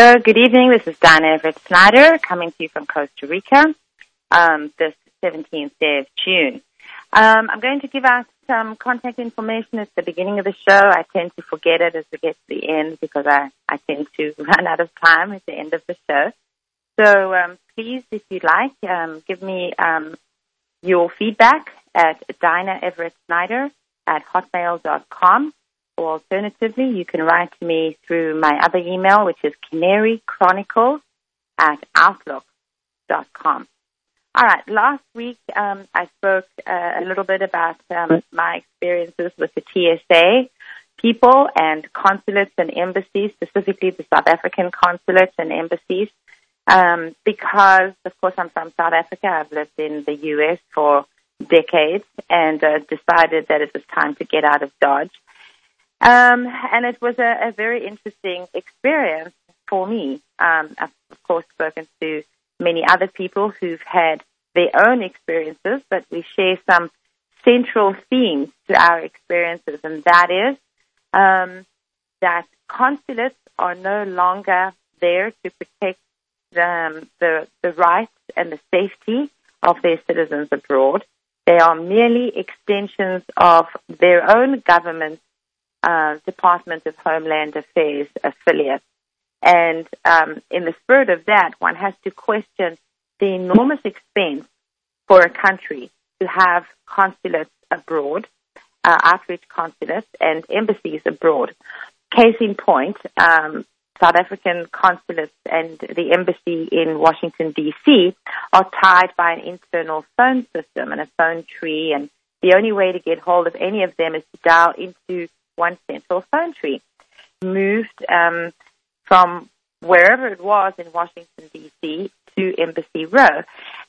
Hello, good evening. This is Diana Everett Snyder coming to you from Costa Rica um, this 17th day of June. Um, I'm going to give out some contact information at the beginning of the show. I tend to forget it as we get to the end because I, I tend to run out of time at the end of the show. So um, please, if you'd like, um, give me um, your feedback at Diana Everett Snyder at hotmail.com. Or alternatively, you can write to me through my other email, which is canarychronicles at outlook.com. All right, last week um, I spoke uh, a little bit about um, my experiences with the TSA people and consulates and embassies, specifically the South African consulates and embassies, um, because, of course, I'm from South Africa. I've lived in the U.S. for decades and uh, decided that it was time to get out of Dodge. Um, and it was a, a, very interesting experience for me. Um, I've, of course, spoken to many other people who've had their own experiences, but we share some central themes to our experiences, and that is um, that consulates are no longer there to protect the, the, the rights and the safety of their citizens abroad. They are merely extensions of their own government's uh, Department of Homeland Affairs affiliate. And um, in the spirit of that, one has to question the enormous expense for a country to have consulates abroad, uh, outreach consulates, and embassies abroad. Case in point, um, South African consulates and the embassy in Washington, D.C. are tied by an internal phone system and a phone tree, and the only way to get hold of any of them is to dial into one central phone tree. Moved um, from wherever it was in Washington, D.C. to Embassy Row.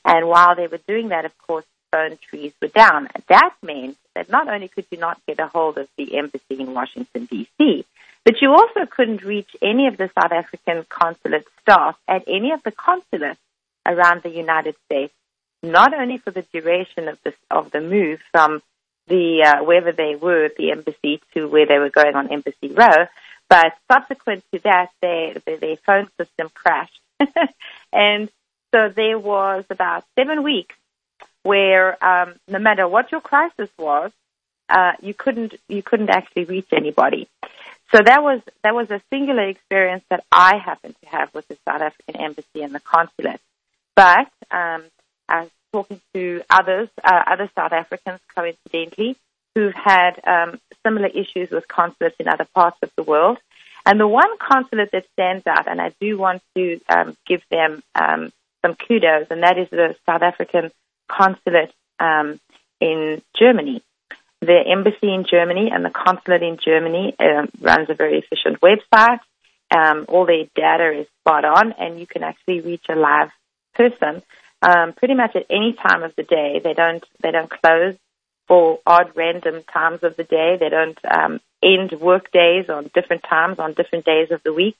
And while they were doing that, of course, phone trees were down. That meant that not only could you not get a hold of the embassy in Washington, D.C., but you also couldn't reach any of the South African consulate staff at any of the consulates around the United States, not only for the duration of the, of the move from the uh, wherever they were, at the embassy, to where they were going on Embassy Row. But subsequent to that, their, their phone system crashed. and so there was about seven weeks where um, no matter what your crisis was, uh, you couldn't you couldn't actually reach anybody. So that was that was a singular experience that I happened to have with the South African embassy and the consulate. But um, talking to others, uh, other South Africans, coincidentally, who've had um, similar issues with consulates in other parts of the world. And the one consulate that stands out, and I do want to um, give them um, some kudos, and that is the South African consulate um, in Germany. The embassy in Germany and the consulate in Germany um, runs a very efficient website. Um, all their data is spot on, and you can actually reach a live person um, pretty much at any time of the day. They don't they don't close for odd random times of the day. They don't um, end work days on different times on different days of the week.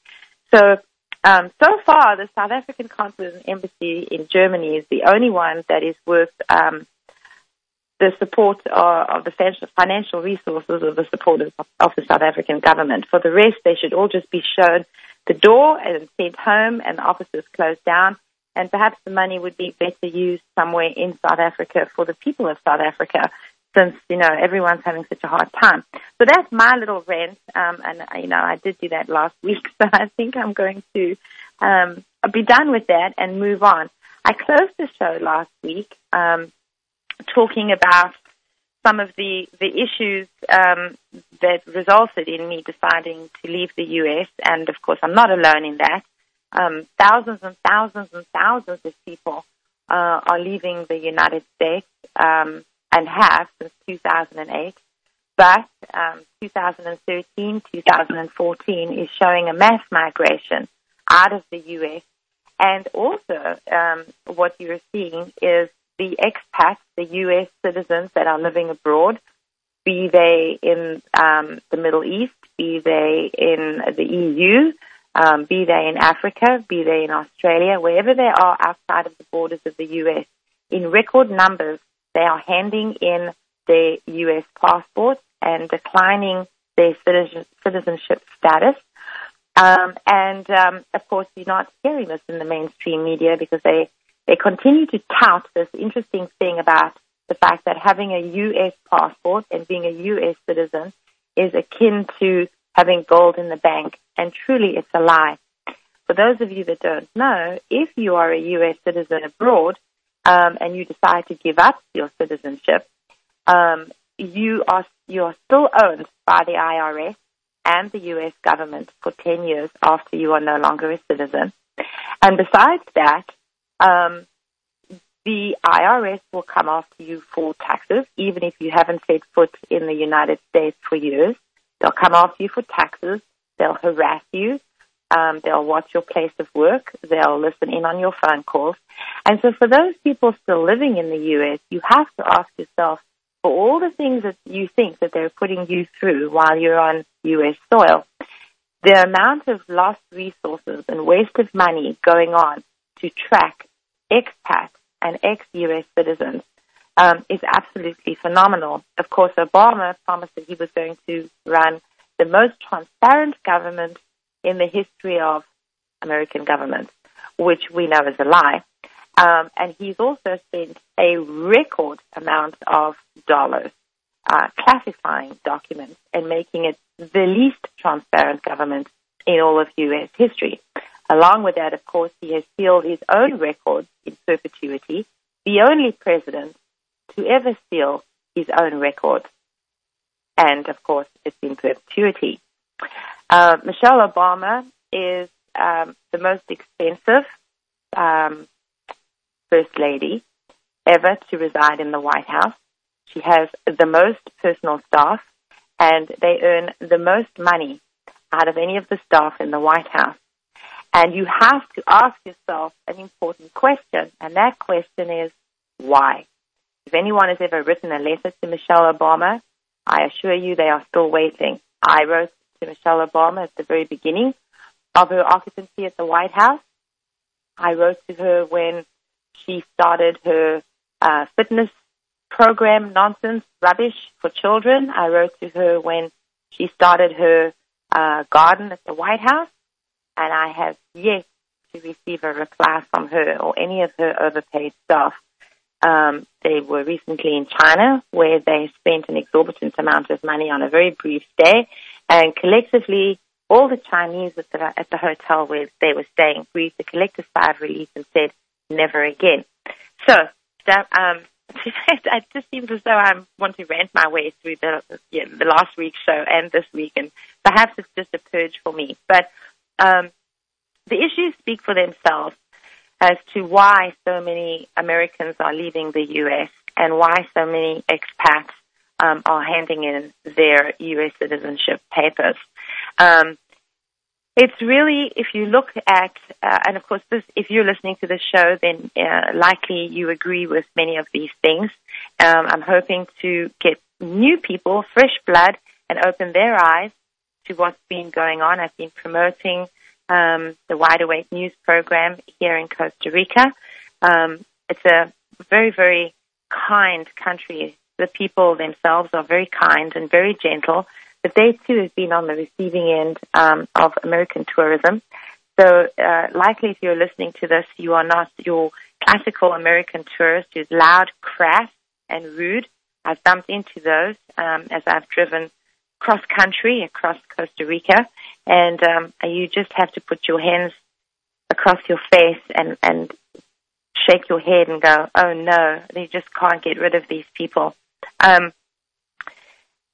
So um, so far, the South African consulate and embassy in Germany is the only one that is worth um, the support of, the financial resources of the support of, of the South African government. For the rest, they should all just be shown the door and sent home, and the offices closed down and perhaps the money would be better used somewhere in South Africa for the people of South Africa, since you know everyone's having such a hard time. So that's my little rant, um, and you know I did do that last week, so I think I'm going to um, be done with that and move on. I closed the show last week um, talking about some of the the issues um, that resulted in me deciding to leave the US, and of course I'm not alone in that um, thousands and thousands and thousands of people uh, are leaving the United States um, and have since 2008. But um, 2013, 2014 is showing a mass migration out of the U.S. And also, um, what you're seeing is the expats, the U.S. citizens that are living abroad, be they in um, the Middle East, be they in the EU, um, be they in Africa, be they in Australia, wherever they are outside of the borders of the US, in record numbers, they are handing in their US passports and declining their citizenship status. Um, and um, of course, you're not hearing this in the mainstream media because they they continue to tout this interesting thing about the fact that having a U.S. passport and being a U.S. citizen is akin to having gold in the bank. And truly, it's a lie. For those of you that don't know, if you are a U.S. citizen abroad um, and you decide to give up your citizenship, um, you are you are still owned by the IRS and the U.S. government for 10 years after you are no longer a citizen. And besides that, um, the IRS will come after you for taxes, even if you haven't set foot in the United States for years. They'll come after you for taxes. They'll harass you. Um, they'll watch your place of work. They'll listen in on your phone calls. And so for those people still living in the U.S., you have to ask yourself, for all the things that you think that they're putting you through while you're on U.S. soil, the amount of lost resources and waste of money going on to track expats and ex-U.S. citizens um, is absolutely phenomenal. Of course, Obama promised that he was going to run the most transparent government in the history of American government, which we know is a lie. Um, and he's also spent a record amount of dollars uh, classifying documents and making it the least transparent government in all of U.S. history. Along with that, of course, he has sealed his own records in perpetuity, the only president to ever seal his own records. And of course, it's in perpetuity. Uh, Michelle Obama is um, the most expensive um, first lady ever to reside in the White House. She has the most personal staff, and they earn the most money out of any of the staff in the White House. And you have to ask yourself an important question, and that question is why? If anyone has ever written a letter to Michelle Obama, I assure you they are still waiting. I wrote to Michelle Obama at the very beginning of her occupancy at the White House. I wrote to her when she started her uh, fitness program nonsense rubbish for children. I wrote to her when she started her uh, garden at the White House, and I have yet to receive a reply from her or any of her overpaid staff. Um, they were recently in China where they spent an exorbitant amount of money on a very brief stay, and collectively, all the Chinese at the, at the hotel where they were staying breathed a collective sigh of relief and said, never again. So, that, um, it just seems as though I want to rant my way through the the last week's show and this week, and perhaps it's just a purge for me. But um, the issues speak for themselves as to why so many Americans are leaving the U.S. and why so many expats um, are handing in their U.S. citizenship papers. Um, it's really, if you look at, uh, and of course, this, if you're listening to this show, then uh, likely you agree with many of these things. Um, I'm hoping to get new people, fresh blood, and open their eyes to what's been going on. I've been promoting um, the Wide Awake News program here in Costa Rica. Um, it's a very, very kind country. The people themselves are very kind and very gentle but they too have been on the receiving end um, of American tourism. So uh, likely if you're listening to this, you are not your classical American tourist who's loud, crass, and rude. I've bumped into those um, as I've driven cross country across Costa Rica, and um, you just have to put your hands across your face and, and shake your head and go, oh no, they just can't get rid of these people. Um,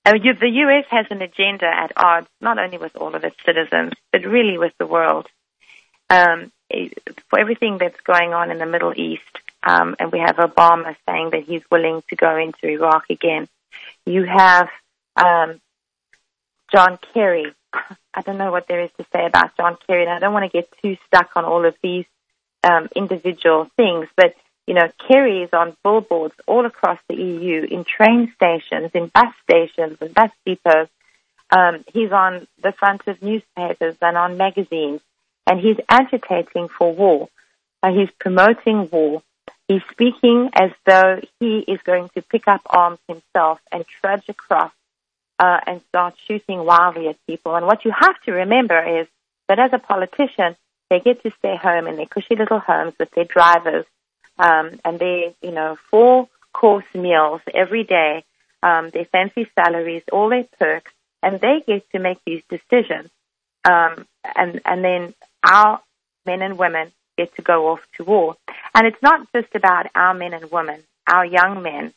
uh, the U.S. has an agenda at odds not only with all of its citizens, but really with the world. Um, for everything that's going on in the Middle East, um, and we have Obama saying that he's willing to go into Iraq again. You have um, John Kerry. I don't know what there is to say about John Kerry, and I don't want to get too stuck on all of these um, individual things, but you know, Kerry is on billboards all across the EU, in train stations, in bus stations, and bus depots. Um, he's on the front of newspapers and on magazines, and he's agitating for war. Uh, he's promoting war. He's speaking as though he is going to pick up arms himself and trudge across uh, and start shooting wildly at people. And what you have to remember is that as a politician, they get to stay home in their cushy little homes with their drivers um, and their, you know, four course meals every day, um, their fancy salaries, all their perks, and they get to make these decisions. Um, and and then our men and women get to go off to war. And it's not just about our men and women, our young men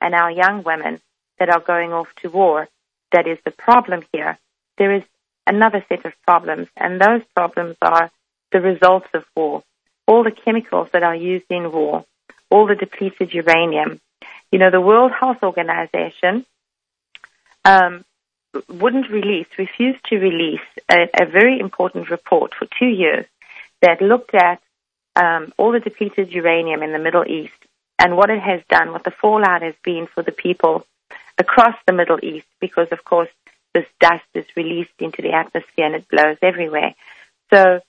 and our young women that are going off to war that is the problem here. There is another set of problems, and those problems are the results of war, all the chemicals that are used in war, all the depleted uranium. You know, the World Health Organization um, wouldn't release, refused to release a, a, very important report for two years that looked at um, all the depleted uranium in the Middle East and what it has done, what the fallout has been for the people across the Middle East, because of course this dust is released into the atmosphere and it blows everywhere. So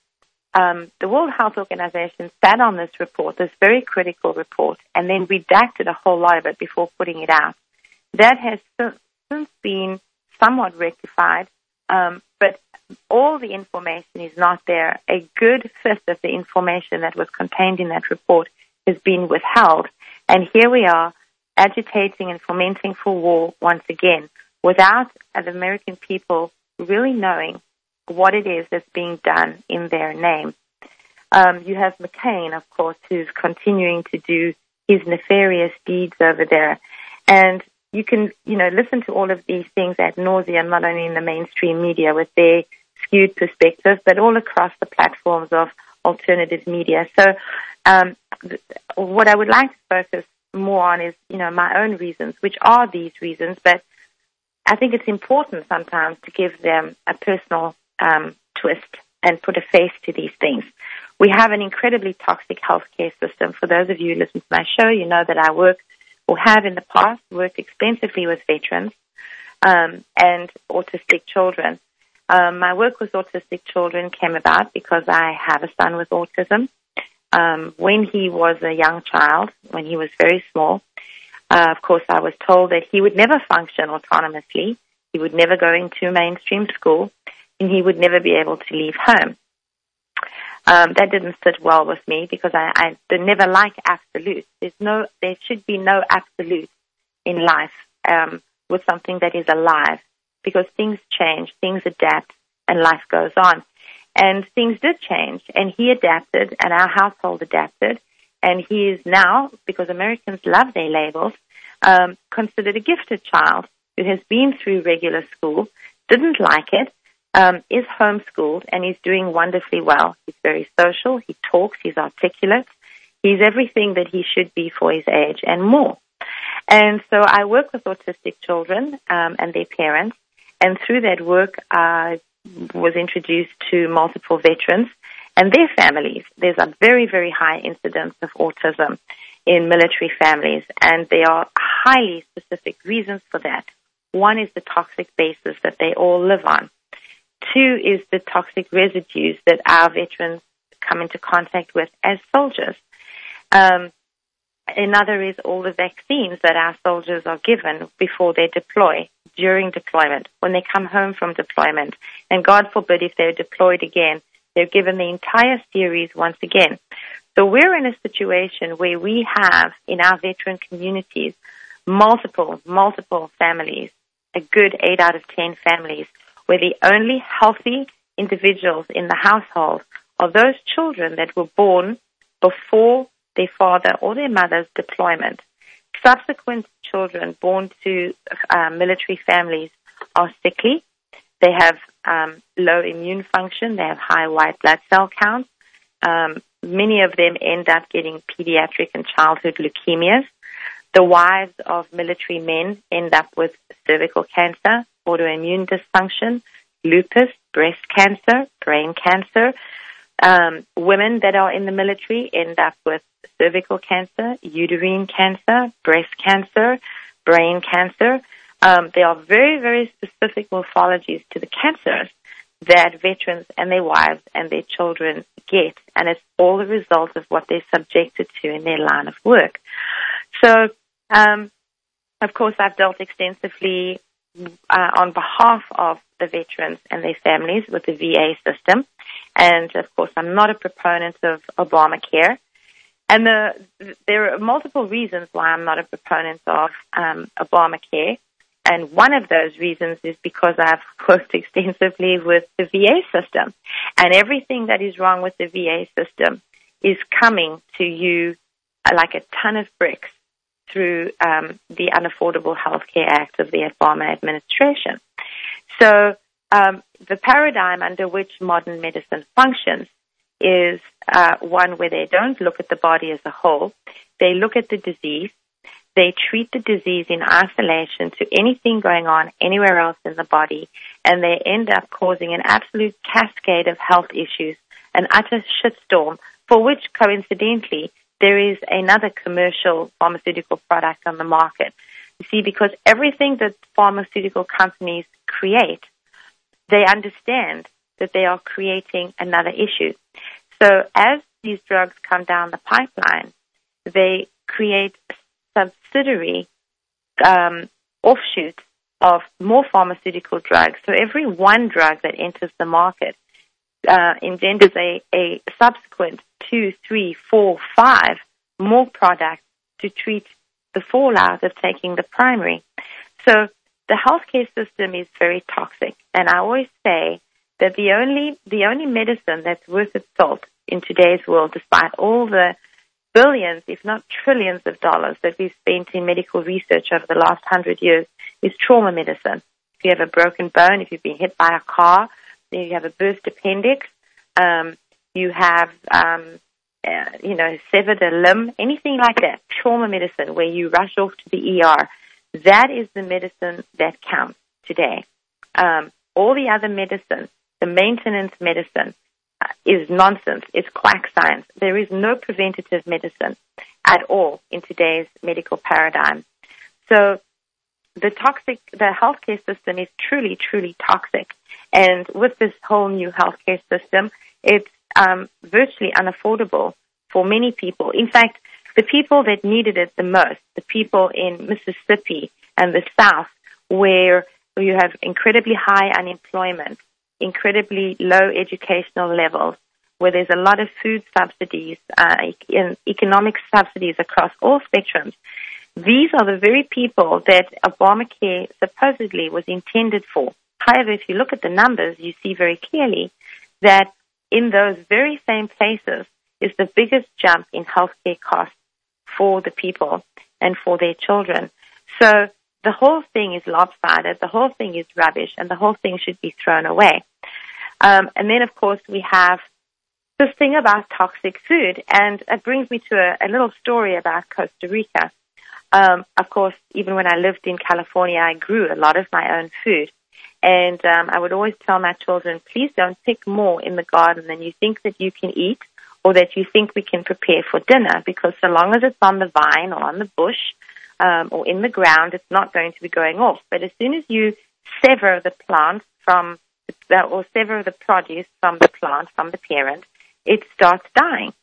um, the World Health Organization sat on this report, this very critical report, and then redacted a whole lot of it before putting it out. That has since been somewhat rectified, um, but all the information is not there. A good fifth of the information that was contained in that report has been withheld. And here we are agitating and fomenting for war once again without the American people really knowing what it is that's being done in their name. Um, you have McCain, of course, who's continuing to do his nefarious deeds over there. And you can, you know, listen to all of these things at nauseum, not only in the mainstream media with their skewed perspective, but all across the platforms of alternative media. So, um, what I would like to focus more on is, you know, my own reasons, which are these reasons, but I think it's important sometimes to give them a personal um, twist and put a face to these things. We have an incredibly toxic healthcare system. For those of you who listen to my show, you know that I work or have in the past worked extensively with veterans um, and autistic children. Um, my work with autistic children came about because I have a son with autism. Um, when he was a young child, when he was very small, uh, of course, I was told that he would never function autonomously. He would never go into mainstream school, and he would never be able to leave home. Um, that didn't sit well with me because I, I never like absolutes. There's no, there should be no absolute in life um, with something that is alive because things change, things adapt, and life goes on. And things did change, and he adapted, and our household adapted, and he is now, because Americans love their labels, um, considered a gifted child who has been through regular school, didn't like it, um, is homeschooled, and he's doing wonderfully well. He's very social, he talks, he's articulate, he's everything that he should be for his age and more. And so I work with autistic children um, and their parents, and through that work, I was introduced to multiple veterans and their families. There's a very, very high incidence of autism in military families, and there are highly specific reasons for that. One is the toxic basis that they all live on. Two is the toxic residues that our veterans come into contact with as soldiers. Um, another is all the vaccines that our soldiers are given before they deploy, during deployment, when they come home from deployment. And God forbid if they're deployed again, they're given the entire series once again. So we're in a situation where we have in our veteran communities multiple, multiple families, a good eight out of ten families, where the only healthy individuals in the household are those children that were born before their father or their mother's deployment. Subsequent children born to uh, military families are sickly. They have um, low immune function. They have high white blood cell counts. Um, many of them end up getting pediatric and childhood leukemias. The wives of military men end up with cervical cancer, autoimmune dysfunction, lupus, breast cancer, brain cancer. Um, women that are in the military end up with cervical cancer, uterine cancer, breast cancer, brain cancer. Um, there are very, very specific morphologies to the cancers that veterans and their wives and their children get, and it's all the result of what they're subjected to in their line of work. So, um, of course, I've dealt extensively uh, on behalf of the veterans and their families with the VA system. And of course, I'm not a proponent of Obamacare. And the, there are multiple reasons why I'm not a proponent of um, Obamacare. And one of those reasons is because I've worked extensively with the VA system. And everything that is wrong with the VA system is coming to you like a ton of bricks through um, the Unaffordable Health Care Act of the Obama administration. So um, the paradigm under which modern medicine functions is uh, one where they don't look at the body as a whole. They look at the disease. They treat the disease in isolation to anything going on anywhere else in the body, and they end up causing an absolute cascade of health issues, an utter shitstorm, for which coincidentally there is another commercial pharmaceutical product on the market. You see, because everything that pharmaceutical companies create, they understand that they are creating another issue. So as these drugs come down the pipeline, they create subsidiary um, offshoots of more pharmaceutical drugs. So every one drug that enters the market uh, engenders a, a subsequent two, three, four, five more products to treat the fallout of taking the primary. So the healthcare system is very toxic, and I always say that the only the only medicine that's worth its salt in today's world, despite all the billions, if not trillions of dollars that we've spent in medical research over the last hundred years, is trauma medicine. If you have a broken bone, if you've been hit by a car, you have a burst appendix, um, you have um, uh, you know severed a limb, anything like that, trauma medicine where you rush off to the ER. That is the medicine that counts today. Um, all the other medicine the maintenance medicine uh, is nonsense. It's quack science. There is no preventative medicine at all in today's medical paradigm. So the toxic, the healthcare system is truly, truly toxic. And with this whole new healthcare system, it's um, virtually unaffordable for many people. In fact, the people that needed it the most, the people in Mississippi and the South, where you have incredibly high unemployment, incredibly low educational levels, where there's a lot of food subsidies, uh, economic subsidies across all spectrums. These are the very people that Obamacare supposedly was intended for. However, if you look at the numbers, you see very clearly that in those very same places is the biggest jump in healthcare costs for the people and for their children. So the whole thing is lopsided, the whole thing is rubbish, and the whole thing should be thrown away. Um, and then, of course, we have this thing about toxic food, and it brings me to a, a little story about Costa Rica. Um, of course, even when I lived in California, I grew a lot of my own food. And um, I would always tell my children, please don't pick more in the garden than you think that you can eat or that you think we can prepare for dinner, because so long as it's on the vine or on the bush, um, or in the ground, it's not going to be going off. But as soon as you sever the plant from, the, or sever the produce from the plant, from the parent, it starts dying.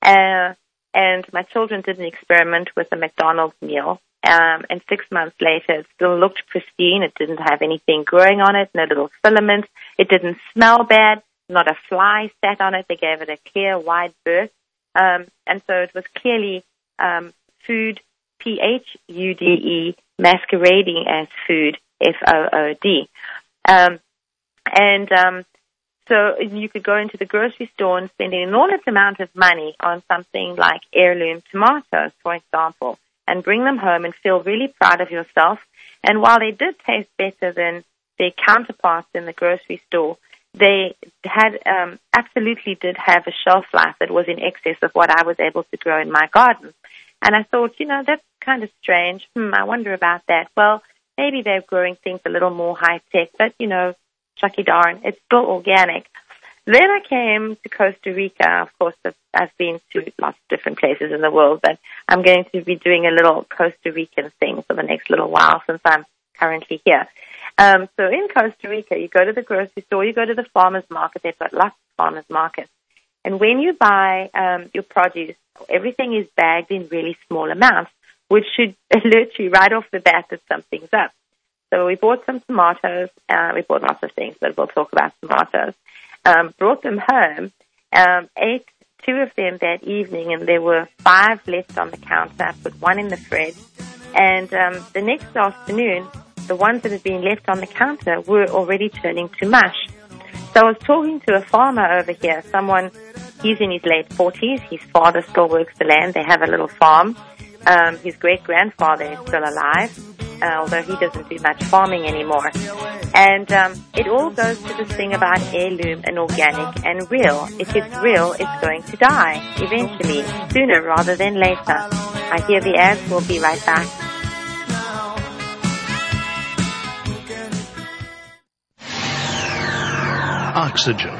Uh, and my children did an experiment with a McDonald's meal. Um, and six months later, it still looked pristine. It didn't have anything growing on it, no little filaments. It didn't smell bad. Not a fly sat on it. They gave it a clear, wide berth. Um, and so it was clearly um, food P H U D E, masquerading as food, F O O D. Um, and um, so you could go into the grocery store and spend an enormous amount of money on something like heirloom tomatoes, for example, and bring them home and feel really proud of yourself. And while they did taste better than their counterparts in the grocery store, they had um, absolutely did have a shelf life that was in excess of what I was able to grow in my garden. And I thought, you know, that's kind of strange. Hmm, I wonder about that. Well, maybe they're growing things a little more high tech, but you know, chucky darn, it's still organic. Then I came to Costa Rica. Of course, I've been to lots of different places in the world, but I'm going to be doing a little Costa Rican thing for the next little while since I'm currently here. Um, so in Costa Rica, you go to the grocery store, you go to the farmer's market. They've got lots of farmer's markets. And when you buy um, your produce, everything is bagged in really small amounts, which should alert you right off the bat that something's up. So we bought some tomatoes. Uh, we bought lots of things, but we'll talk about tomatoes. Um, brought them home, um, ate two of them that evening, and there were five left on the counter. I put one in the fridge, and um, the next afternoon, the ones that had been left on the counter were already turning to mush. So I was talking to a farmer over here, someone, he's in his late 40s, his father still works the land, they have a little farm. Um, his great grandfather is still alive, although he doesn't do much farming anymore. And um, it all goes to this thing about heirloom and organic and real. If it's real, it's going to die eventually, sooner rather than later. I hear the ads. We'll be right back. Oxygen.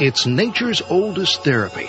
It's nature's oldest therapy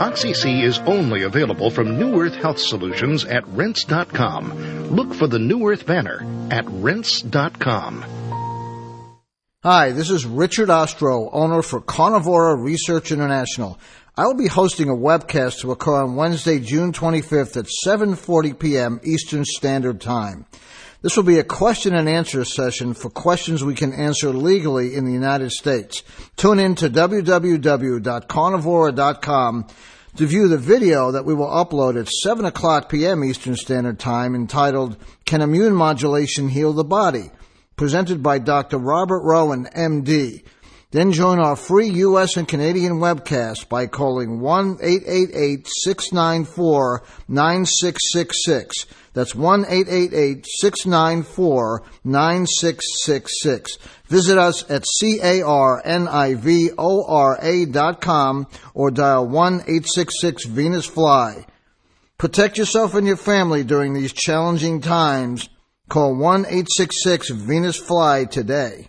Oxy-C is only available from New Earth Health Solutions at rense.com. Look for the New Earth banner at rense.com. Hi, this is Richard Ostro, owner for Carnivora Research International. I will be hosting a webcast to occur on Wednesday, June 25th at 7:40 p.m. Eastern Standard Time. This will be a question and answer session for questions we can answer legally in the United States. Tune in to www.carnivora.com to view the video that we will upload at 7 o'clock p.m. Eastern Standard Time entitled Can Immune Modulation Heal the Body? presented by Dr. Robert Rowen, MD. Then join our free U.S. and Canadian webcast by calling 1-888-694-9666. That's 1-888-694-9666. Visit us at C-A-R-N-I-V-O-R-A dot com or dial 1-866-VENUS-FLY. Protect yourself and your family during these challenging times. Call 1-866-VENUS-FLY today.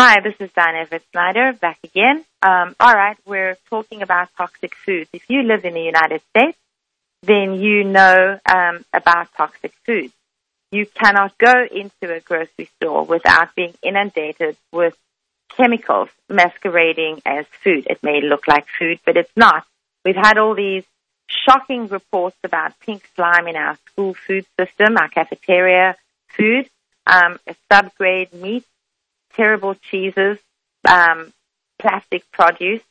Hi, this is Diana Everett Snyder back again. Um, all right, we're talking about toxic foods. If you live in the United States, then you know um, about toxic foods. You cannot go into a grocery store without being inundated with chemicals masquerading as food. It may look like food, but it's not. We've had all these shocking reports about pink slime in our school food system, our cafeteria food, um, subgrade meat, terrible cheeses, um, plastic produce,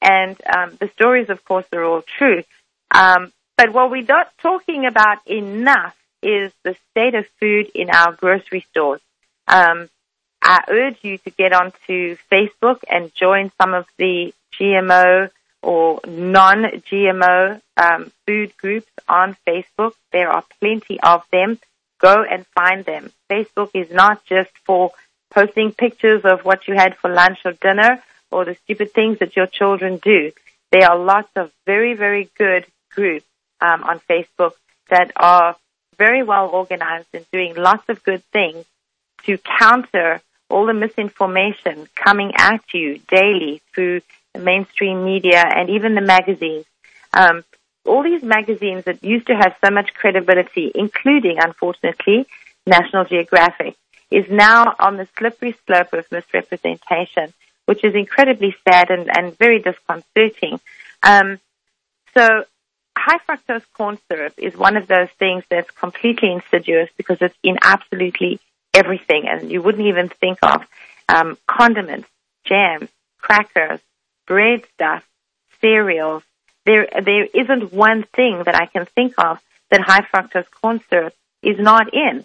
and um, the stories, of course, are all true. Um, but what we're not talking about enough is the state of food in our grocery stores. Um, I urge you to get onto Facebook and join some of the GMO or non-GMO um, food groups on Facebook. There are plenty of them. Go and find them. Facebook is not just for posting pictures of what you had for lunch or dinner or the stupid things that your children do. There are lots of very, very good groups um, on Facebook that are very well organized and doing lots of good things to counter all the misinformation coming at you daily through the mainstream media and even the magazines. Um, all these magazines that used to have so much credibility, including, unfortunately, National Geographic, is now on the slippery slope of misrepresentation, which is incredibly sad and, and very disconcerting. Um, so high fructose corn syrup is one of those things that's completely insidious because it's in absolutely everything, and you wouldn't even think of um, condiments, jams, crackers, bread stuff, cereals. There, there isn't one thing that I can think of that high fructose corn syrup is not in.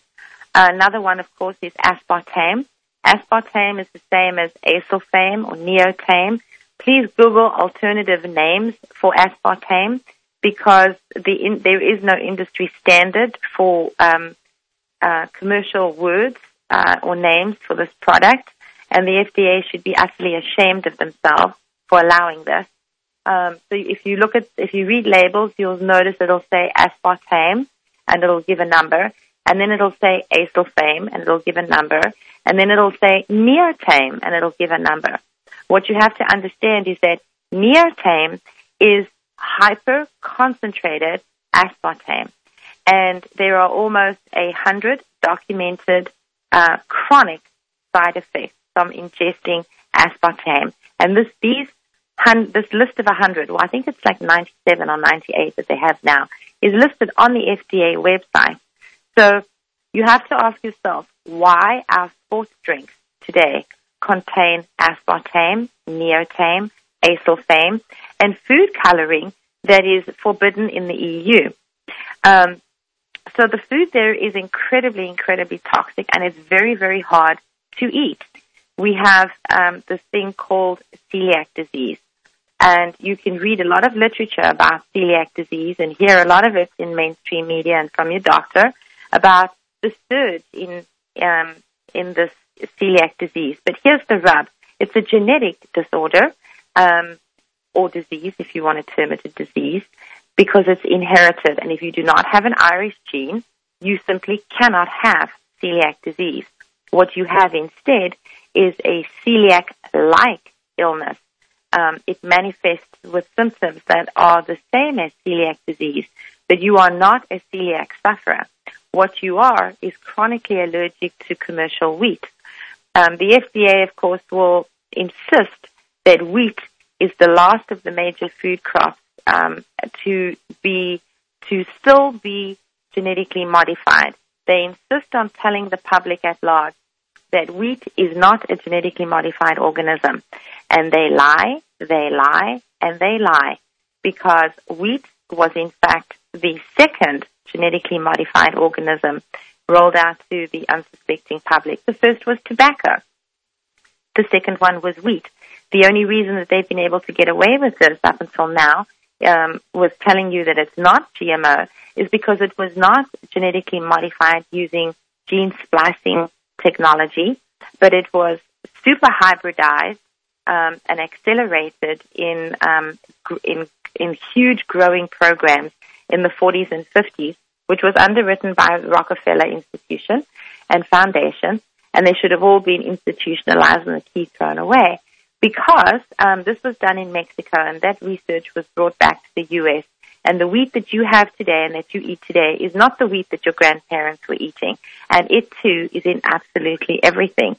Another one, of course, is aspartame. Aspartame is the same as acesulfame or neotame. Please Google alternative names for aspartame because the in, there is no industry standard for um, uh, commercial words uh, or names for this product, and the FDA should be utterly ashamed of themselves for allowing this. Um, so if you look at, if you read labels, you'll notice it'll say aspartame, and it'll give a number, and then it'll say acesulfame, and it'll give a number, and then it'll say neotame, and it'll give a number. What you have to understand is that neotame is hyper concentrated aspartame. And there are almost a hundred documented uh, chronic side effects from ingesting aspartame. And this these this list of 100, well, I think it's like 97 or 98 that they have now, is listed on the FDA website. So you have to ask yourself why our sports drinks today contain aspartame, neotame, acesulfame, and food coloring that is forbidden in the EU. Um, so the food there is incredibly, incredibly toxic, and it's very, very hard to eat. We have um, this thing called celiac disease, and you can read a lot of literature about celiac disease and hear a lot of it in mainstream media and from your doctor about the surge in um, in this celiac disease. But here's the rub: it's a genetic disorder. Um, or disease, if you want to term it a disease, because it's inherited. And if you do not have an Irish gene, you simply cannot have celiac disease. What you have instead is a celiac-like illness. Um, it manifests with symptoms that are the same as celiac disease, but you are not a celiac sufferer. What you are is chronically allergic to commercial wheat. Um, the FDA, of course, will insist that wheat is the last of the major food crops um, to be to still be genetically modified. They insist on telling the public at large that wheat is not a genetically modified organism, and they lie, they lie, and they lie because wheat was in fact the second genetically modified organism rolled out to the unsuspecting public. The first was tobacco. The second one was wheat. The only reason that they've been able to get away with this up until now um, with telling you that it's not GMO is because it was not genetically modified using gene splicing technology, but it was super hybridized um, and accelerated in, um, in in huge growing programs in the 40s and 50s, which was underwritten by the Rockefeller Institution and Foundation, and they should have all been institutionalized and the key thrown away because um, this was done in Mexico and that research was brought back to the U.S. And the wheat that you have today and that you eat today is not the wheat that your grandparents were eating. And it too is in absolutely everything.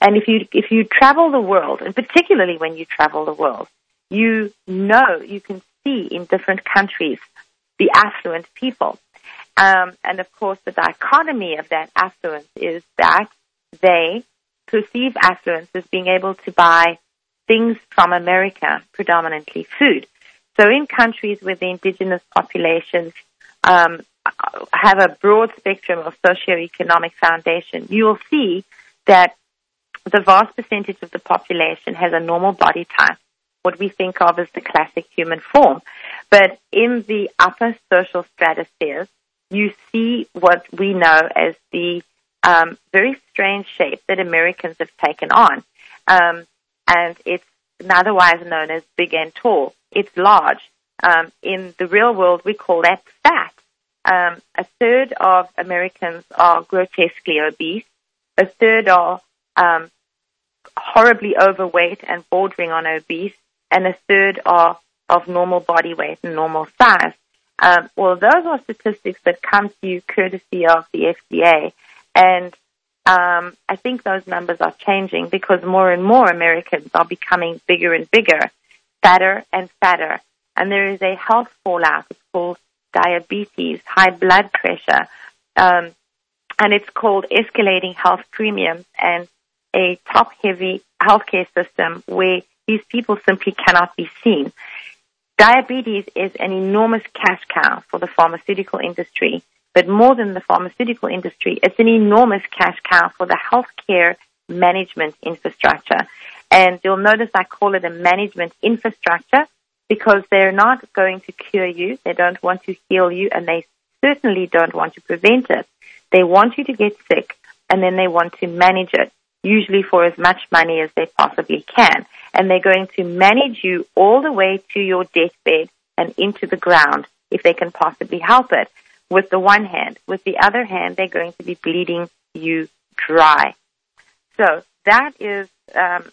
And if you, if you travel the world, and particularly when you travel the world, you know, you can see in different countries the affluent people. Um, and of course, the dichotomy of that affluence is that they perceive affluence as being able to buy things from America, predominantly food. So in countries where the indigenous populations um, have a broad spectrum of socioeconomic foundation, you will see that the vast percentage of the population has a normal body type, what we think of as the classic human form. But in the upper social stratospheres, you see what we know as the um, very strange shape that Americans have taken on. Um, and it's otherwise known as big and tall. It's large. Um, in the real world, we call that fat. Um, a third of Americans are grotesquely obese. A third are um, horribly overweight and bordering on obese, and a third are of normal body weight and normal size. Um, well, those are statistics that come to you courtesy of the FDA, and um, I think those numbers are changing because more and more Americans are becoming bigger and bigger, fatter and fatter, and there is a health fallout. It's called diabetes, high blood pressure, um, and it's called escalating health premiums and a top-heavy healthcare system where these people simply cannot be seen. Diabetes is an enormous cash cow for the pharmaceutical industry, but more than the pharmaceutical industry, it's an enormous cash cow for the healthcare management infrastructure. And you'll notice I call it a management infrastructure because they're not going to cure you, they don't want to heal you, and they certainly don't want to prevent it. They want you to get sick, and then they want to manage it, usually for as much money as they possibly can and they're going to manage you all the way to your deathbed and into the ground if they can possibly help it with the one hand. With the other hand, they're going to be bleeding you dry. So that is um,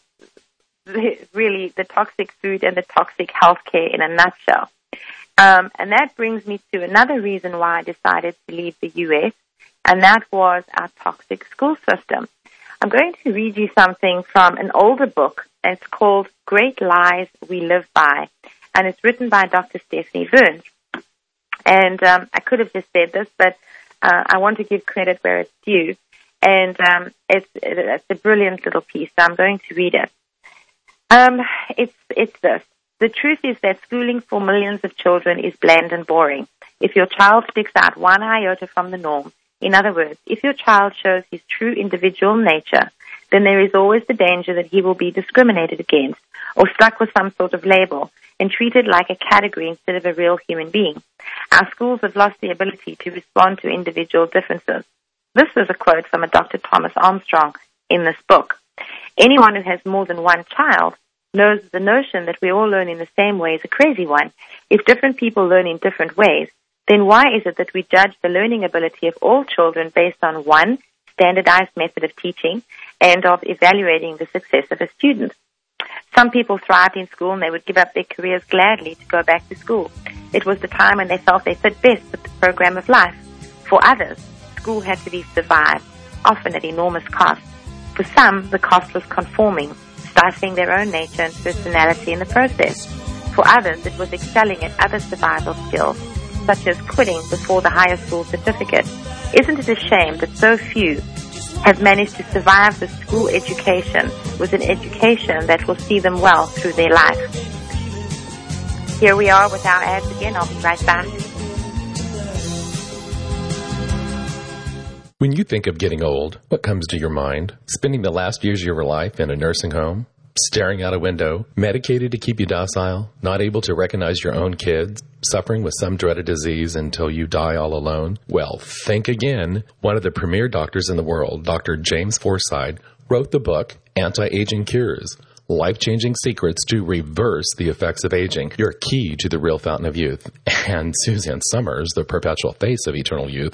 really the toxic food and the toxic healthcare in a nutshell. Um, and that brings me to another reason why I decided to leave the U.S., and that was our toxic school system. I'm going to read you something from an older book. It's called Great Lies We Live By, and it's written by Dr. Stephanie Burns. And um, I could have just said this, but uh, I want to give credit where it's due. And um, it's, it's a brilliant little piece, so I'm going to read it. Um, it's, it's this. The truth is that schooling for millions of children is bland and boring. If your child sticks out one iota from the norm, in other words, if your child shows his true individual nature, then there is always the danger that he will be discriminated against or struck with some sort of label and treated like a category instead of a real human being. Our schools have lost the ability to respond to individual differences. This is a quote from a Dr. Thomas Armstrong in this book. Anyone who has more than one child knows the notion that we all learn in the same way is a crazy one. If different people learn in different ways, then why is it that we judge the learning ability of all children based on one standardized method of teaching and of evaluating the success of a student? Some people thrived in school and they would give up their careers gladly to go back to school. It was the time when they felt they fit best with the program of life. For others, school had to be survived, often at enormous cost. For some, the cost was conforming, stifling their own nature and personality in the process. For others, it was excelling at other survival skills such as quitting before the higher school certificate. Isn't it a shame that so few have managed to survive the school education with an education that will see them well through their life? Here we are with our ads again. I'll be right back. When you think of getting old, what comes to your mind? Spending the last years of your life in a nursing home? Staring out a window? Medicated to keep you docile? Not able to recognize your own kids? suffering with some dreaded disease until you die all alone? Well, think again. One of the premier doctors in the world, Dr. James Forsythe, wrote the book Anti Aging Cures life changing secrets to reverse the effects of aging, your key to the real fountain of youth. And Suzanne Somers, the perpetual face of eternal youth,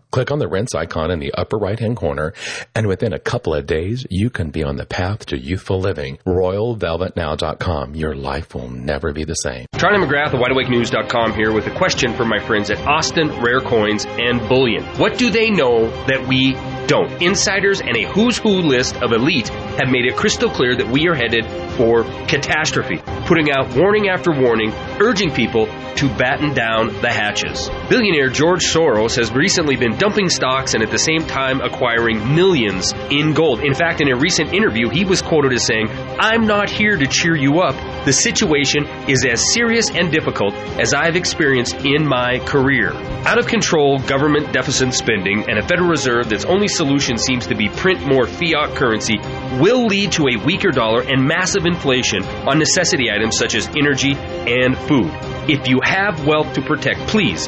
Click on the Rense icon in the upper right hand corner, and within a couple of days, you can be on the path to youthful living. RoyalVelvetNow.com. Your life will never be the same. Charlie McGrath of WideAwakeNews.com here with a question from my friends at Austin Rare Coins and Bullion. What do they know that we don't? Insiders and a who's who list of elite have made it crystal clear that we are headed for catastrophe, putting out warning after warning, urging people to batten down the hatches. Billionaire George Soros has recently been dumping stocks and at the same time acquiring millions in gold. In fact, in a recent interview, he was quoted as saying, I'm not here to cheer you up. The situation is as serious and difficult as I've experienced in my career. Out of control government deficit spending and a Federal Reserve that's only solution seems to be print more fiat currency will lead to a weaker dollar and massive inflation on necessity items such as energy and food. If you have wealth to protect, please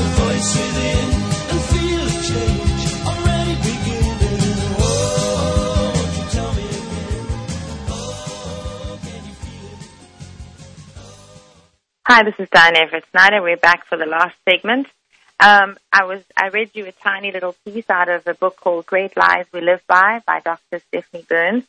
voice within change. Oh? Hi, this is Diane Everett Snyder. We're back for the last segment. Um, I was I read you a tiny little piece out of a book called Great Lies We Live By by Dr. Stephanie Burns.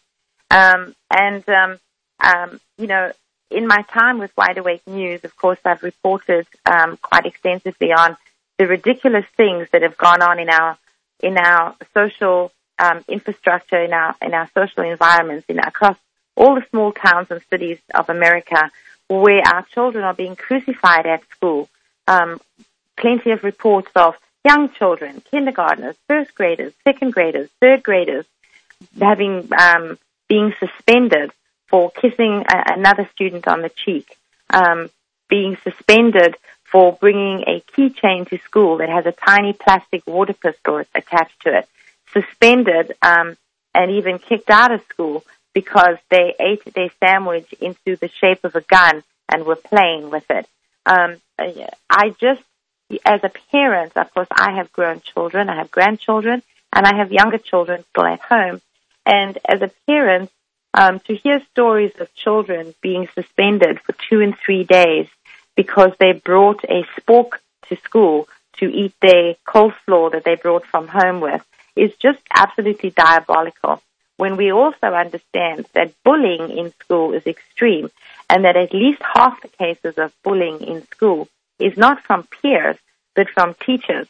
Um, and um, um, you know, in my time with Wide Awake News, of course, I've reported um, quite extensively on the ridiculous things that have gone on in our in our social um, infrastructure, in our in our social environments, in across all the small towns and cities of America, where our children are being crucified at school. Um, plenty of reports of young children, kindergartners, first graders, second graders, third graders, having um, being suspended for kissing a, another student on the cheek, um, being suspended for bringing a keychain to school that has a tiny plastic water pistol attached to it, suspended um, and even kicked out of school because they ate their sandwich into the shape of a gun and were playing with it. Um, I just, as a parent, of course, I have grown children, I have grandchildren, and I have younger children still at home. And as a parent, um, to hear stories of children being suspended for two and three days because they brought a spork to school to eat their coleslaw that they brought from home with is just absolutely diabolical. When we also understand that bullying in school is extreme and that at least half the cases of bullying in school is not from peers, but from teachers.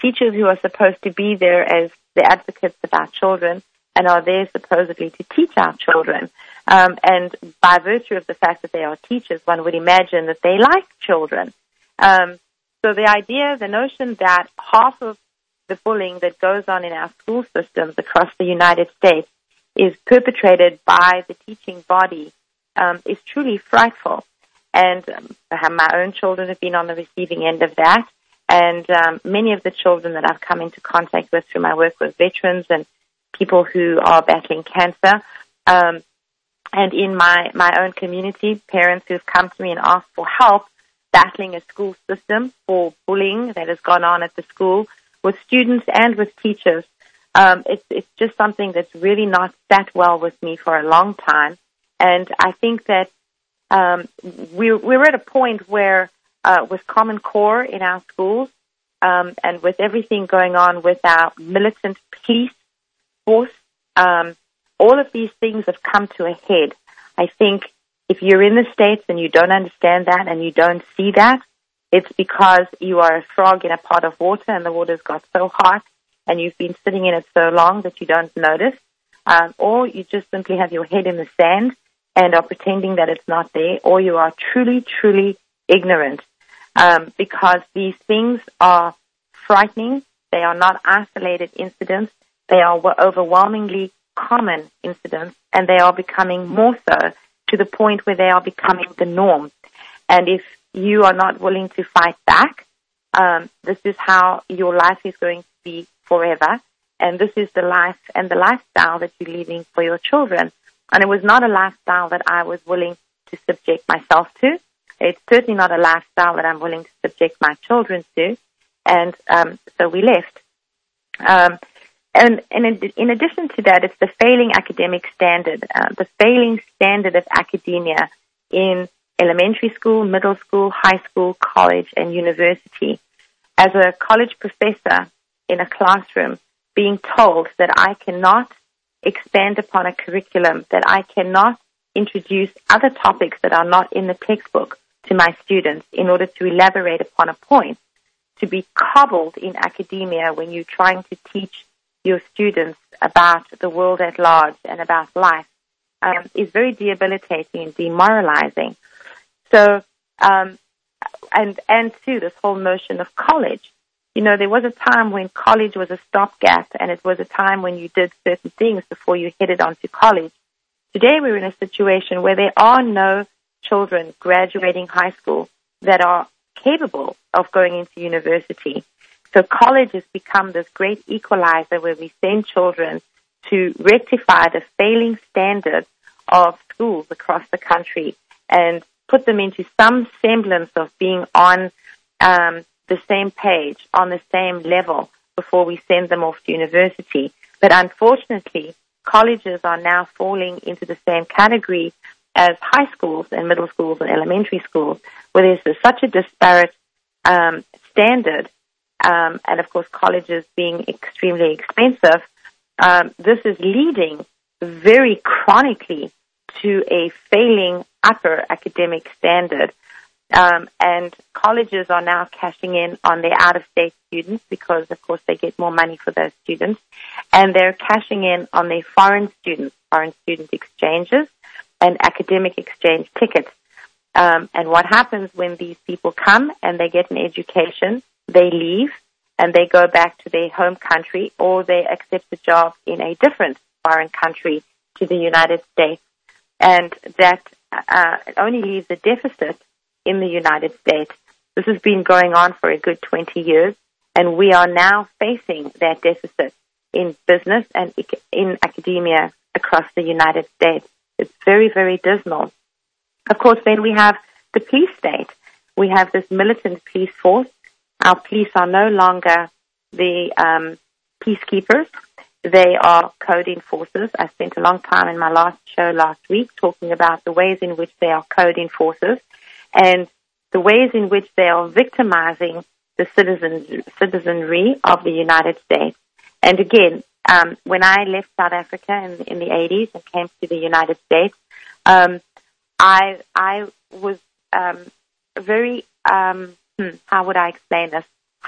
Teachers who are supposed to be there as the advocates of our children and are there supposedly to teach our children. Um, and by virtue of the fact that they are teachers, one would imagine that they like children. Um, so the idea, the notion that half of the bullying that goes on in our school systems across the United States is perpetrated by the teaching body um, is truly frightful. And um, my own children have been on the receiving end of that. And um, many of the children that I've come into contact with through my work with veterans and people who are battling cancer. Um, and in my, my own community, parents who've come to me and asked for help battling a school system for bullying that has gone on at the school with students and with teachers. Um, it's, it's just something that's really not sat well with me for a long time. And I think that um, we're, we're at a point where, uh, with Common Core in our schools, um, and with everything going on with our militant police force, um, all of these things have come to a head. I think if you're in the States and you don't understand that and you don't see that, it's because you are a frog in a pot of water and the water's got so hot and you've been sitting in it so long that you don't notice. Um, or you just simply have your head in the sand and are pretending that it's not there, or you are truly, truly ignorant um, because these things are frightening. They are not isolated incidents. They are overwhelmingly common incidents, and they are becoming more so to the point where they are becoming the norm. And if you are not willing to fight back, Um, this is how your life is going to be forever. And this is the life and the lifestyle that you're leaving for your children. And it was not a lifestyle that I was willing to subject myself to. It's certainly not a lifestyle that I'm willing to subject my children to. And um, so we left. Um, and, and in, addition to that, it's the failing academic standard, uh, the failing standard of academia in elementary school, middle school, high school, college, and university. As a college professor in a classroom, being told that I cannot expand upon a curriculum, that I cannot introduce other topics that are not in the textbook to my students in order to elaborate upon a point, to be cobbled in academia when you're trying to teach your students about the world at large and about life um, is very debilitating and demoralizing. So, um, and and too, this whole notion of college. You know, there was a time when college was a stopgap, and it was a time when you did certain things before you headed on to college. Today, we're in a situation where there are no children graduating high school that are capable of going into university. So college has become this great equalizer where we send children to rectify the failing standards of schools across the country and put them into some semblance of being on um, the same page, on the same level before we send them off to university. But unfortunately, colleges are now falling into the same category as high schools and middle schools and elementary schools, where there's such a disparate um, standard um, and of course colleges being extremely expensive, um, this is leading very chronically to a failing upper academic standard. Um, and colleges are now cashing in on their out-of-state students because, of course, they get more money for those students, and they're cashing in on their foreign students, foreign student exchanges, and academic exchange tickets. Um, and what happens when these people come and they get an education they leave and they go back to their home country or they accept a job in a different foreign country to the United States. And that uh, only leaves a deficit in the United States. This has been going on for a good 20 years, and we are now facing that deficit in business and in academia across the United States. It's very, very dismal. Of course, then we have the police state. We have this militant police force our police are no longer the um, peacekeepers. They are code enforcers. I spent a long time in my last show last week talking about the ways in which they are code enforcers and the ways in which they are victimizing the citizen, citizenry of the United States. And again, um, when I left South Africa in, in, the 80s and came to the United States, um, I, I was um, very um, hmm, how would I explain this?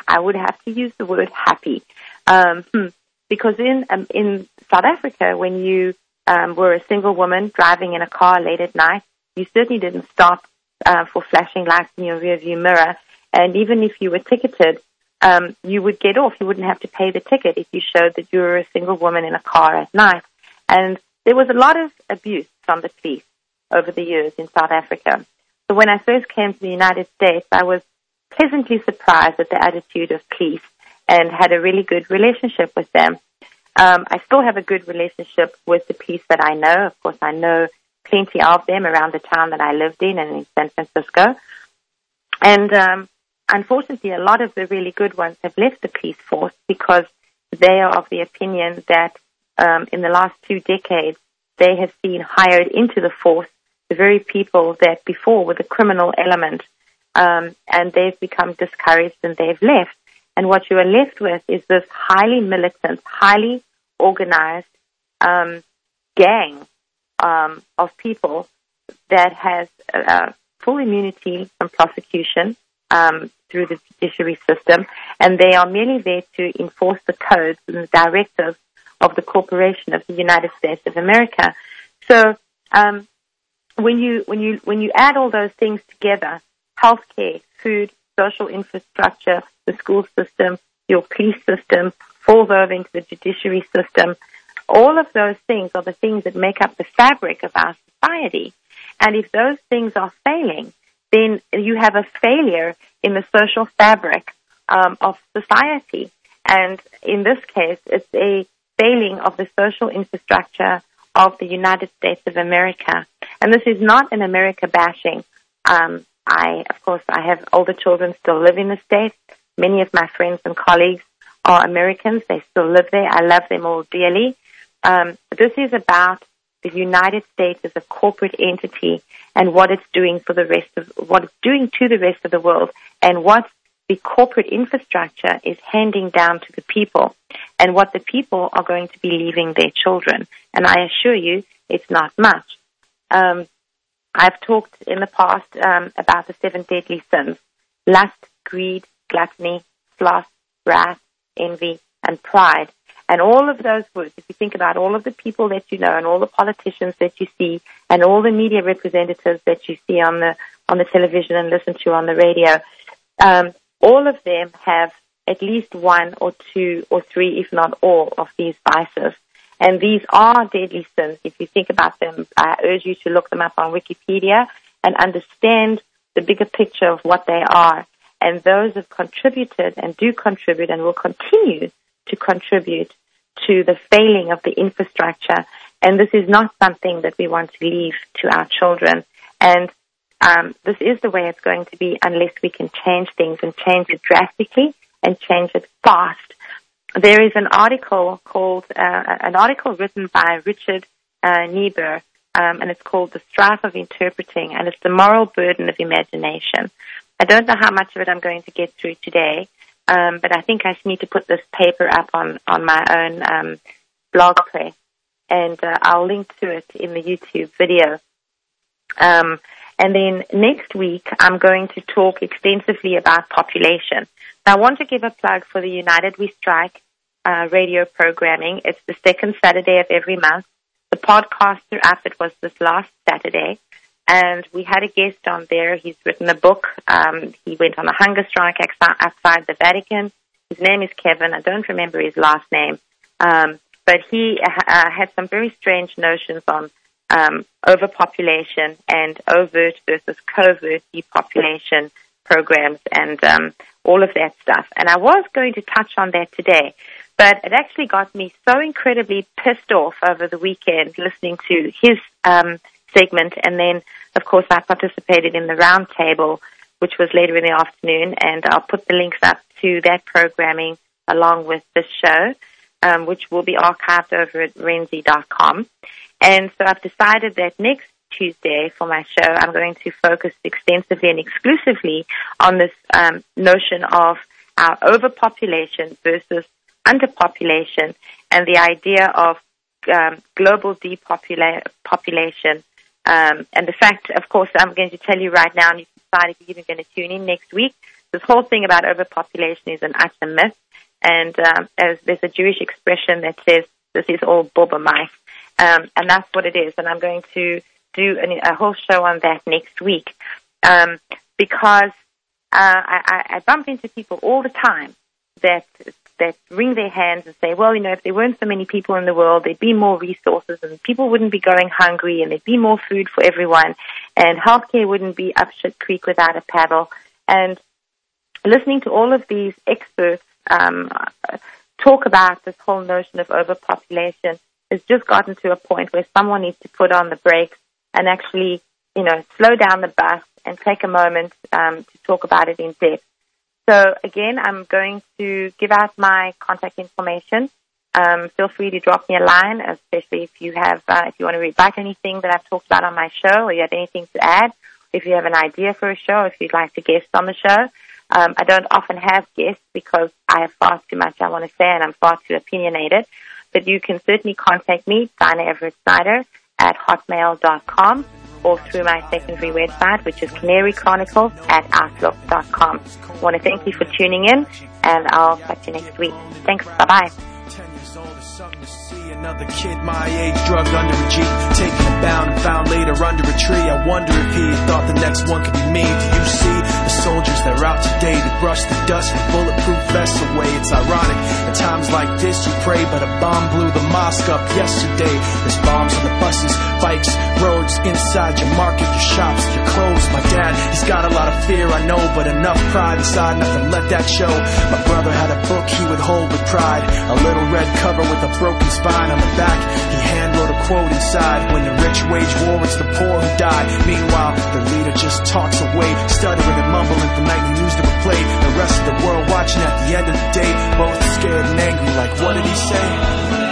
I would have to use the word happy. Um, hmm, because in um, in South Africa, when you um, were a single woman driving in a car late at night, you certainly didn't stop uh, for flashing lights in your rearview mirror. And even if you were ticketed, um, you would get off. You wouldn't have to pay the ticket if you showed that you were a single woman in a car at night. And there was a lot of abuse from the police over the years in South Africa. So when I first came to the United States, I was pleasantly surprised at the attitude of police and had a really good relationship with them. Um, I still have a good relationship with the police that I know. Of course, I know plenty of them around the town that I lived in and in San Francisco. And um, unfortunately, a lot of the really good ones have left the police force because they are of the opinion that um, in the last two decades, they have seen hired into the force the very people that before were the criminal element um, and they've become discouraged and they've left. And what you are left with is this highly militant, highly organized um, gang um, of people that has uh, full immunity from prosecution um, through the judiciary system, and they are merely there to enforce the codes and the directives of the corporation of the United States of America. So um, when you when you when you add all those things together, healthcare, food, social infrastructure, the school system, your police system, falls over into the judiciary system. All of those things are the things that make up the fabric of our society. And if those things are failing, then you have a failure in the social fabric um, of society. And in this case, it's a failing of the social infrastructure of the United States of America. And this is not an America bashing. Um, I, of course, I have older children still live in the States. Many of my friends and colleagues are Americans. They still live there. I love them all dearly. Um, this is about the United States as a corporate entity and what it's doing for the rest of what it's doing to the rest of the world and what the corporate infrastructure is handing down to the people and what the people are going to be leaving their children. And I assure you, it's not much. Um, I've talked in the past um, about the seven deadly sins lust, greed, gluttony, sloth, wrath, envy, and pride. And all of those words, if you think about all of the people that you know and all the politicians that you see and all the media representatives that you see on the on the television and listen to on the radio, um, all of them have at least one or two or three, if not all, of these vices. And these are deadly sins. If you think about them, I urge you to look them up on Wikipedia and understand the bigger picture of what they are. And those have contributed and do contribute and will continue to contribute to the failing of the infrastructure. And this is not something that we want to leave to our children. And um, this is the way it's going to be unless we can change things and change it drastically and change it fast. There is an article called, uh, an article written by Richard uh, Niebuhr, um, and it's called The Strife of Interpreting, and it's the moral burden of imagination. I don't know how much of it I'm going to get through today, um, but I think I need to put this paper up on, on my own um, blog press, and uh, I'll link to it in the YouTube video. And then next week, I'm going to talk extensively about population. Now, I want to give a plug for the United We Strike uh, radio programming. It's the second Saturday of every month. The podcasts are up. It was this last Saturday. And we had a guest on there. He's written a book. Um, he went on a hunger strike outside the Vatican. His name is Kevin. I don't remember his last name. Um, but he uh, had some very strange notions on um, overpopulation and overt versus covert depopulation programs and um, all of that stuff. And I was going to touch on that today, but it actually got me so incredibly pissed off over the weekend listening to his um, segment. And then, of course, I participated in the roundtable, which was later in the afternoon. And I'll put the links up to that programming along with this show, um, which will be archived over at rense.com. And so I've decided that next Tuesday for my show, I'm going to focus extensively and exclusively on this um, notion of our overpopulation versus underpopulation and the idea of um, global depopulation. Um, and the fact, of course, I'm going to tell you right now, and you can decide if you're even going to tune in next week. This whole thing about overpopulation is an utter myth. And um, as there's a Jewish expression that says this is all bubbe meise. Um, and that's what it is. And I'm going to do an, a whole show on that next week um, because uh, I, I bump into people all the time that that wring their hands and say, well, you know, if there weren't so many people in the world, there'd be more resources and people wouldn't be going hungry and there'd be more food for everyone and healthcare wouldn't be up shit creek without a paddle. And listening to all of these experts um, talk about this whole notion of overpopulation has just gotten to a point where someone needs to put on the brakes and actually, you know, slow down the bus and take a moment um, to talk about it in depth. So again, I'm going to give out my contact information. Um, feel free to drop me a line, especially if you have, uh, if you want to rebut anything that I've talked about on my show, or you have anything to add. If you have an idea for a show, if you'd like to guest on the show, um, I don't often have guests because I have far too much I want to say and I'm far too opinionated. But you can certainly contact me, Dinah Everett Snyder, at hotmail.com or through my secondary website, which is canarychronicles at outlook.com. I want to thank you for tuning in, and I'll catch you next week. Thanks. Bye-bye another kid my age drugged under a jeep taken and bound and found later under a tree i wonder if he thought the next one could be me do you see soldiers that are out today to brush the dust with bulletproof vests away it's ironic at times like this you pray but a bomb blew the mosque up yesterday there's bombs on the buses bikes, roads, inside your market, your shops, your clothes. My dad, he's got a lot of fear, I know, but enough pride inside, nothing let that show. My brother had a book he would hold with pride, a little red cover with a broken spine on the back. He hand wrote a quote inside, when the rich wage war, it's the poor who die. Meanwhile, the leader just talks away, stuttering and mumbling the nightly news that would play. The rest of the world watching at the end of the day, both scared and angry, like what did he say?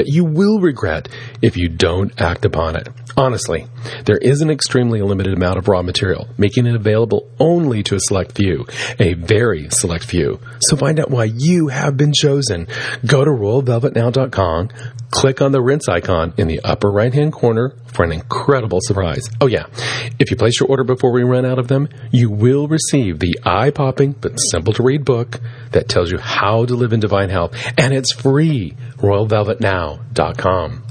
that you will regret if you don't act upon it. Honestly, there is an extremely limited amount of raw material, making it available only to a select few, a very select few. So find out why you have been chosen. Go to royalvelvetnow.com, click on the Rense icon in the upper right hand corner for an incredible surprise. Oh yeah, if you place your order before we run out of them, you will receive the eye popping but simple to read book that tells you how to live in divine health, and it's free. RoyalVelvetNow.com.